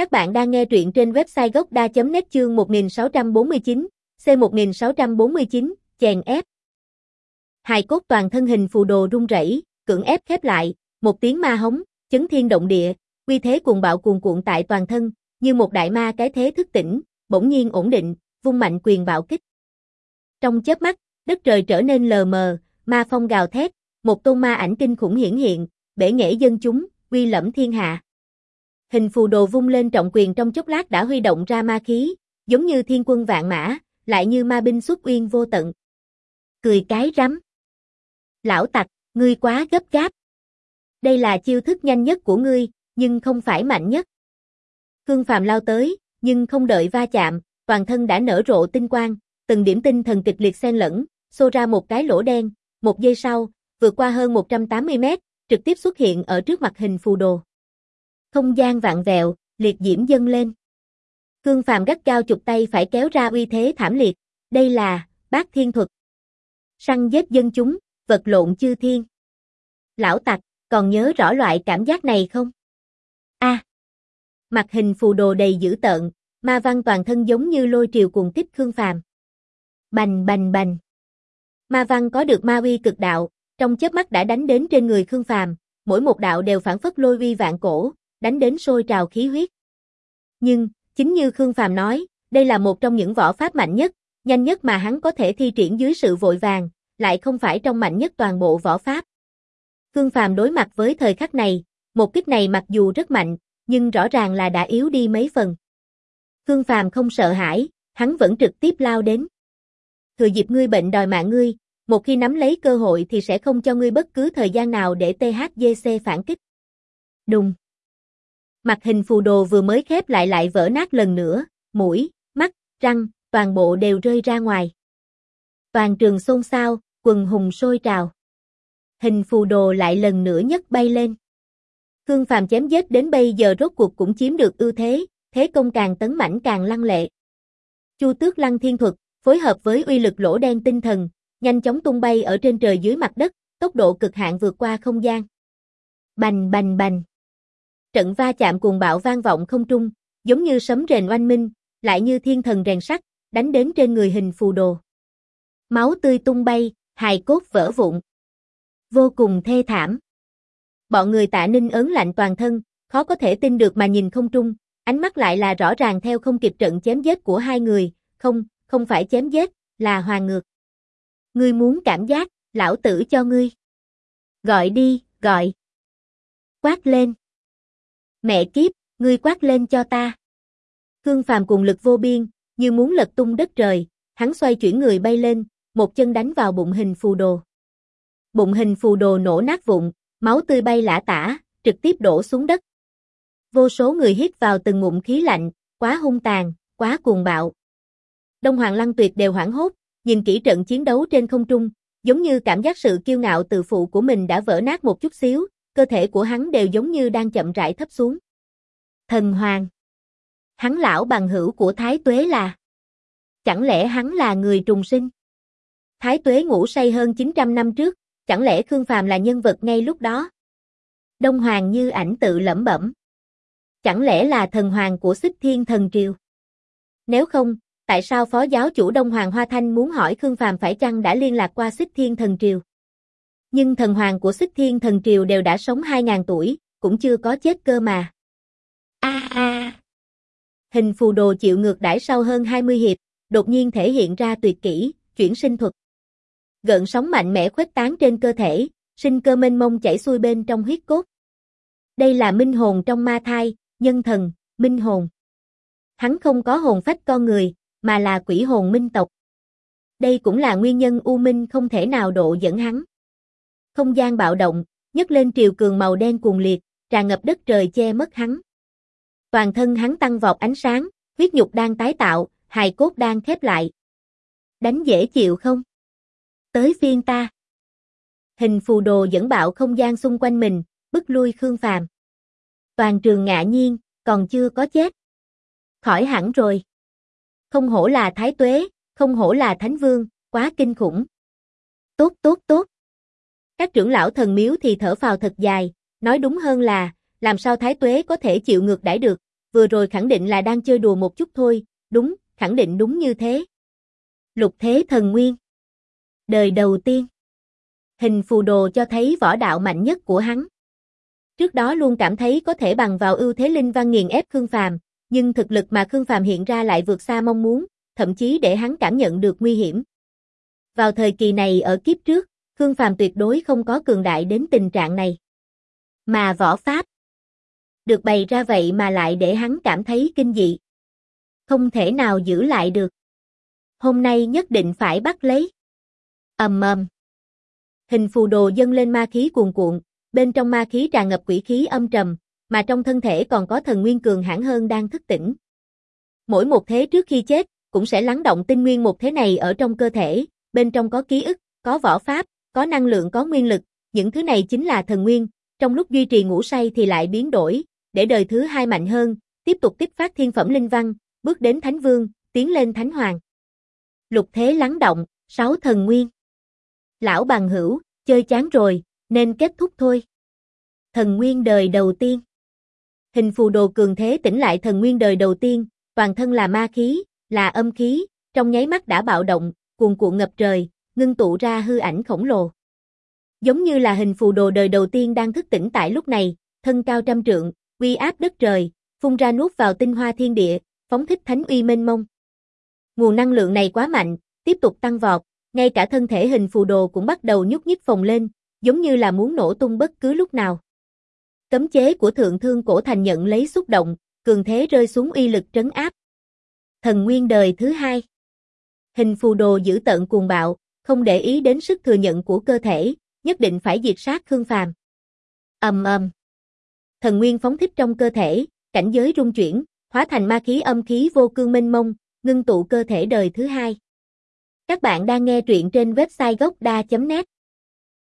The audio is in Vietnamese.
Các bạn đang nghe truyện trên website gocda.net chương 1649, C1649, chèn ép. Hài cốt toàn thân hình phù đồ rung rẩy, cưỡng ép khép lại, một tiếng ma hống, chấn thiên động địa, uy thế cuồng bạo cuồn cuộn tại toàn thân, như một đại ma cái thế thức tỉnh, bỗng nhiên ổn định, vung mạnh quyền bạo kích. Trong chớp mắt, đất trời trở nên lờ mờ, ma phong gào thét, một tôn ma ảnh kinh khủng hiển hiện, bể nghệ dân chúng, uy lẫm thiên hạ. Hình phù đồ vung lên trọng quyền trong chốc lát đã huy động ra ma khí, giống như thiên quân vạn mã, lại như ma binh xuất uyên vô tận. Cười cái rắm. Lão tặc, ngươi quá gấp gáp. Đây là chiêu thức nhanh nhất của ngươi, nhưng không phải mạnh nhất. Khương Phàm lao tới, nhưng không đợi va chạm, toàn thân đã nở rộ tinh quang, từng điểm tinh thần kịch liệt xen lẫn, xô ra một cái lỗ đen, một giây sau, vượt qua hơn 180 mét, trực tiếp xuất hiện ở trước mặt hình phù đồ. Không gian vạn vẹo, liệt diễm dâng lên. Khương Phàm gắt cao chụp tay phải kéo ra uy thế thảm liệt, đây là bát thiên thuật. Săn giết dân chúng, vật lộn chư thiên. Lão tặc, còn nhớ rõ loại cảm giác này không? A. Mặt hình phù đồ đầy dữ tợn, ma văn toàn thân giống như lôi triều cuồng tích Khương Phàm. Bành bành bành. Ma văn có được ma uy cực đạo, trong chớp mắt đã đánh đến trên người Khương Phàm, mỗi một đạo đều phản phất lôi uy vạn cổ, đánh đến sôi trào khí huyết. Nhưng, chính như Khương Phàm nói, đây là một trong những võ pháp mạnh nhất, nhanh nhất mà hắn có thể thi triển dưới sự vội vàng, lại không phải trong mạnh nhất toàn bộ võ pháp. Khương Phàm đối mặt với thời khắc này, một kích này mặc dù rất mạnh, nhưng rõ ràng là đã yếu đi mấy phần. Khương Phàm không sợ hãi, hắn vẫn trực tiếp lao đến. Thừa dịp ngươi bệnh đòi mạng ngươi, một khi nắm lấy cơ hội thì sẽ không cho ngươi bất cứ thời gian nào để THGC phản kích. Đùng. Mặt hình phù đồ vừa mới khép lại lại vỡ nát lần nữa, mũi, mắt, răng, toàn bộ đều rơi ra ngoài. Toàn trường xôn xao, quần hùng sôi trào. Hình phù đồ lại lần nữa nhấc bay lên. Khương Phàm chém giết đến bây giờ rốt cuộc cũng chiếm được ưu thế, thế công càng tấn mãnh càng lăng lệ. Chu Tước Lăng Thiên Thuật, phối hợp với uy lực lỗ đen tinh thần, nhanh chóng tung bay ở trên trời dưới mặt đất, tốc độ cực hạn vượt qua không gian. Bành bành bành. Trận va chạm cuồng bạo vang vọng không trung, giống như sấm rền oanh minh, lại như thiên thần rèn sắt, đánh đến trên người hình phù đồ. Máu tươi tung bay, hài cốt vỡ vụn. Vô cùng thê thảm. Bọn người tạ ninh ớn lạnh toàn thân, khó có thể tin được mà nhìn không trung, ánh mắt lại là rõ ràng theo không kịp trận chém giết của hai người, không, không phải chém giết, là hòa ngược. Ngươi muốn cảm giác, lão tử cho ngươi. Gọi đi, gọi. Quát lên. Mẹ kiếp, ngươi quát lên cho ta. Khương Phàm cùng lực vô biên, như muốn lật tung đất trời, hắn xoay chuyển người bay lên, một chân đánh vào bụng hình phù đồ. Bụng hình phù đồ nổ nát vụn, máu tươi bay lả tả, trực tiếp đổ xuống đất. Vô số người hít vào từng ngụm khí lạnh, quá hung tàn, quá cuồng bạo. Đông Hoàng Lăng Tuyệt đều hoảng hốt, nhìn kỹ trận chiến đấu trên không trung, giống như cảm giác sự kiêu ngạo tự phụ của mình đã vỡ nát một chút xíu, cơ thể của hắn đều giống như đang chậm rãi thấp xuống. Thần Hoàng Hắn lão bằng hữu của Thái Tuế là Chẳng lẽ hắn là người trùng sinh? Thái Tuế ngủ say hơn 900 năm trước, chẳng lẽ Khương Phàm là nhân vật ngay lúc đó? Đông Hoàng như ảnh tự lẩm bẩm. Chẳng lẽ là thần hoàng của xích thiên thần triều? Nếu không, tại sao phó giáo chủ Đông Hoàng Hoa Thanh muốn hỏi Khương Phàm phải chăng đã liên lạc qua xích thiên thần triều? Nhưng thần hoàng của xích thiên thần triều đều đã sống 2.000 tuổi, cũng chưa có chết cơ mà. A a. Hình phù đồ chịu ngược đãi sau hơn 20 hiệp, đột nhiên thể hiện ra tuyệt kỹ, chuyển sinh thuật. Gợn sóng mạnh mẽ khuếch tán trên cơ thể, sinh cơ mênh mông chảy xuôi bên trong huyết cốt. Đây là minh hồn trong ma thai, nhân thần, minh hồn. Hắn không có hồn phách con người, mà là quỷ hồn minh tộc. Đây cũng là nguyên nhân U Minh không thể nào độ dẫn hắn. Không gian bạo động, nhấc lên triều cường màu đen cuồng liệt, tràn ngập đất trời che mất hắn. Toàn thân hắn tăng vọt ánh sáng, huyết nhục đang tái tạo, hài cốt đang khép lại. Đánh dễ chịu không? Tới phiên ta. Hình phù đồ dẫn bạo không gian xung quanh mình, bức lui Khương Phàm. Toàn trường ngạ nhiên, còn chưa có chết. Khỏi hẳn rồi. Không hổ là thái tuế, không hổ là thánh vương, quá kinh khủng. Tốt tốt tốt. Các trưởng lão thần miếu thì thở phào thật dài, nói đúng hơn là, làm sao thái tuế có thể chịu ngược đãi được, vừa rồi khẳng định là đang chơi đùa một chút thôi, đúng, khẳng định đúng như thế. Lục thế thần nguyên. Đời đầu tiên. Hình phù đồ cho thấy võ đạo mạnh nhất của hắn. Trước đó luôn cảm thấy có thể bằng vào ưu thế linh văn nghiền ép Khương Phàm, nhưng thực lực mà Khương Phàm hiện ra lại vượt xa mong muốn, thậm chí để hắn cảm nhận được nguy hiểm. Vào thời kỳ này ở kiếp trước, Khương Phàm tuyệt đối không có cường đại đến tình trạng này. Mà võ pháp được bày ra vậy mà lại để hắn cảm thấy kinh dị. Không thể nào giữ lại được. Hôm nay nhất định phải bắt lấy. ầm ầm. Hình phù đồ dâng lên ma khí cuồn cuộn, bên trong ma khí tràn ngập quỷ khí âm trầm, mà trong thân thể còn có thần nguyên cường hãn hơn đang thức tỉnh. Mỗi một thế trước khi chết, cũng sẽ lắng động tinh nguyên một thế này ở trong cơ thể, bên trong có ký ức, có võ pháp, có năng lượng có nguyên lực, những thứ này chính là thần nguyên, trong lúc duy trì ngủ say thì lại biến đổi, để đời thứ hai mạnh hơn, tiếp tục kích phát thiên phẩm linh văn, bước đến thánh vương, tiến lên thánh hoàng. Lục thế lắng động, sáu thần nguyên. Lão bằng hữu, chơi chán rồi, nên kết thúc thôi. Thần nguyên đời đầu tiên. Hình phù đồ cường thế tỉnh lại thần nguyên đời đầu tiên, toàn thân là ma khí, là âm khí, trong nháy mắt đã bạo động, cuồn cuộn ngập trời, ngưng tụ ra hư ảnh khổng lồ. Giống như là hình phù đồ đời đầu tiên đang thức tỉnh tại lúc này, thân cao trăm trượng, uy áp đất trời, phun ra nuốt vào tinh hoa thiên địa, phóng thích thánh uy mênh mông. Nguồn năng lượng này quá mạnh, tiếp tục tăng vọt, ngay cả thân thể hình phù đồ cũng bắt đầu nhúc nhích phồng lên, giống như là muốn nổ tung bất cứ lúc nào. Cấm chế của thượng thương cổ thành nhận lấy xúc động, cường thế rơi xuống uy lực trấn áp. Thần nguyên đời thứ hai. Hình phù đồ giữ tận cuồng bạo, không để ý đến sức thừa nhận của cơ thể, nhất định phải diệt sát Khương Phàm. Ầm ầm. Thần nguyên phóng thích trong cơ thể, cảnh giới rung chuyển, hóa thành ma khí âm khí vô cương minh mông, ngưng tụ cơ thể đời thứ hai. Các bạn đang nghe truyện trên website gocda.net